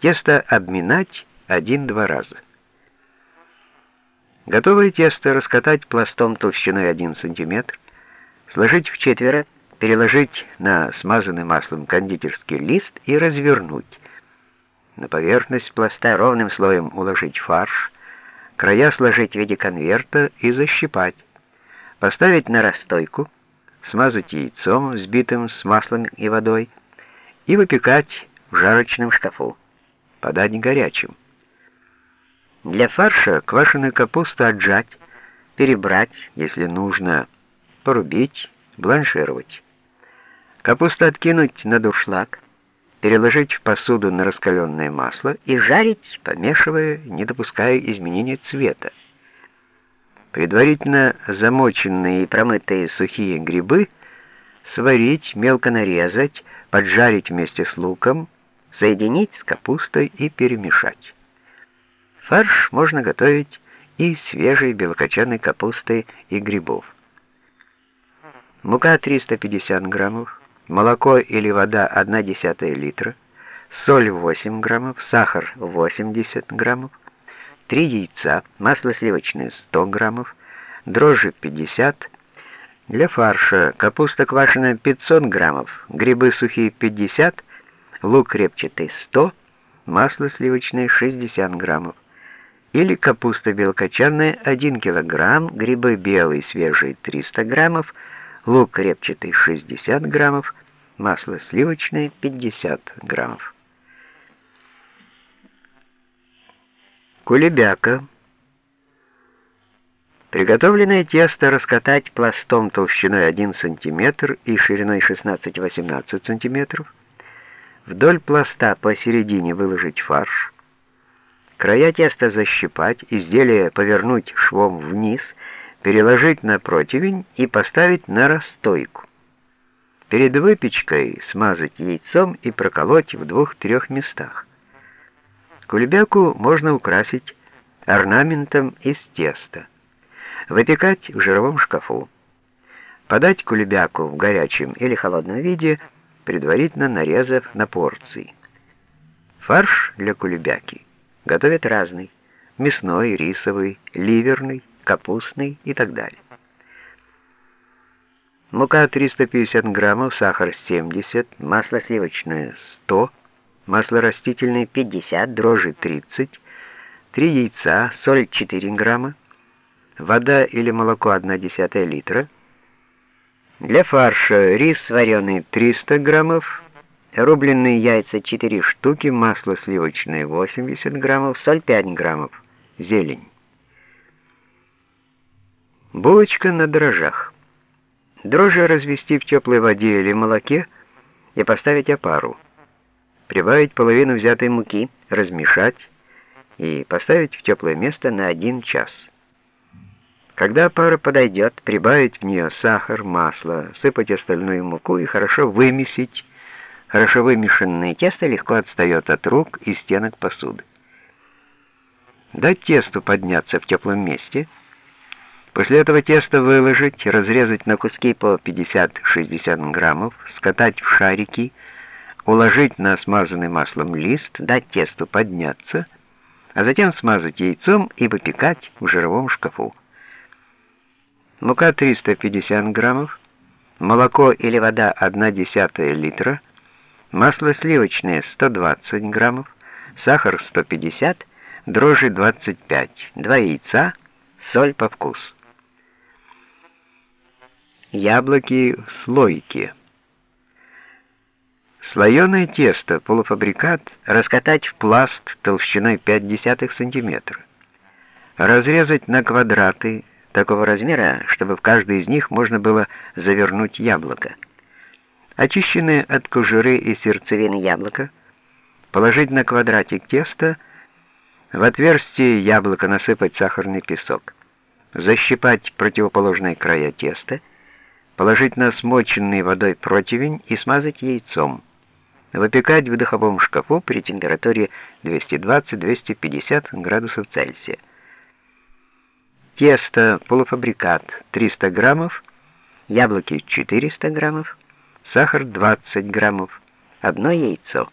Тесто обминать один-два раза. Готовое тесто раскатать пластом толщиной 1 см, сложить в четверо, переложить на смазанный маслом кондитерский лист и развернуть. На поверхность пласта ровным слоем уложить фарш, края сложить в виде конверта и защипать. Поставить на расстойку, смазать яйцом, взбитым с маслом и водой, и выпекать в жарочном шкафу. Подать горячим. Для фарша квашеную капусту отжать, перебрать, если нужно, порубить, бланшировать. Капусту откинуть на дуршлаг, переложить в посуду на раскаленное масло и жарить, помешивая, не допуская изменения цвета. Предварительно замоченные и промытые сухие грибы сварить, мелко нарезать, поджарить вместе с луком, соединить с капустой и перемешать. Фарш можно готовить и свежей белокочанной капустой и грибов. Мука 350 граммов, молоко или вода 1 десятая литра, соль 8 граммов, сахар 80 граммов, 3 яйца, масло сливочное 100 граммов, дрожжи 50 Для фарша капуста квашеная 500 граммов, грибы сухие 50 лук репчатый 100 масло сливочное 60 граммов. Или капуста белокочанная 1 килограмм, грибы белые свежие 300 граммов, лук репчатый 60 граммов, масло сливочное 50 граммов. Кулебяка. Приготовленное тесто раскатать пластом толщиной 1 см и шириной 16-18 см. Вдоль пласта посередине выложить фарш. Края теста защипать, изделие повернуть швом вниз, переложить на противень и поставить на расстойку. Перед выпечкой смазать яйцом и проколоть в двух-трех местах. Кулебяку можно украсить орнаментом из теста. Выпекать в жировом шкафу. Подать кулебяку в горячем или холодном виде, предварительно нарезав на порции. Фарш для кулебяки готовят разный. Мясной, рисовый, ливерный, капустный и так далее. Мука 350 граммов, сахар 70, масло сливочное 100 масло растительное 50, дрожжи 30, 3 яйца, соль 4 грамма, вода или молоко 1 десятая литра. Для фарша рис вареный 300 граммов, рубленые яйца 4 штуки, масло сливочное 80 граммов, соль 5 граммов, зелень. Булочка на дрожжах. Дрожжи развести в теплой воде или молоке и поставить опару прибавить половину взятой муки, размешать и поставить в теплое место на один час. Когда пара подойдет, прибавить в нее сахар, масло, сыпать остальную муку и хорошо вымесить. Хорошо вымешанное тесто легко отстает от рук и стенок посуды. Дать тесту подняться в теплом месте. После этого тесто выложить, разрезать на куски по 50-60 граммов, скатать в шарики, уложить на смазанный маслом лист, дать тесту подняться, а затем смазать яйцом и выпекать в жировом шкафу. Мука 350 граммов, молоко или вода 1 десятая литра, масло сливочное 120 граммов, сахар 150, дрожжи 25, 2 яйца, соль по вкусу. Яблоки в слойке. Слоеное тесто, полуфабрикат, раскатать в пласт толщиной 0,5 см. Разрезать на квадраты такого размера, чтобы в каждый из них можно было завернуть яблоко. Очищенные от кожуры и сердцевины яблоко положить на квадратик теста, в отверстие яблока насыпать сахарный песок, защипать противоположные края теста, положить на смоченный водой противень и смазать яйцом. Выпекать в духовом шкафу при температуре 220-250 градусов Цельсия. Тесто полуфабрикат 300 граммов, яблоки 400 граммов, сахар 20 граммов, одно яйцо.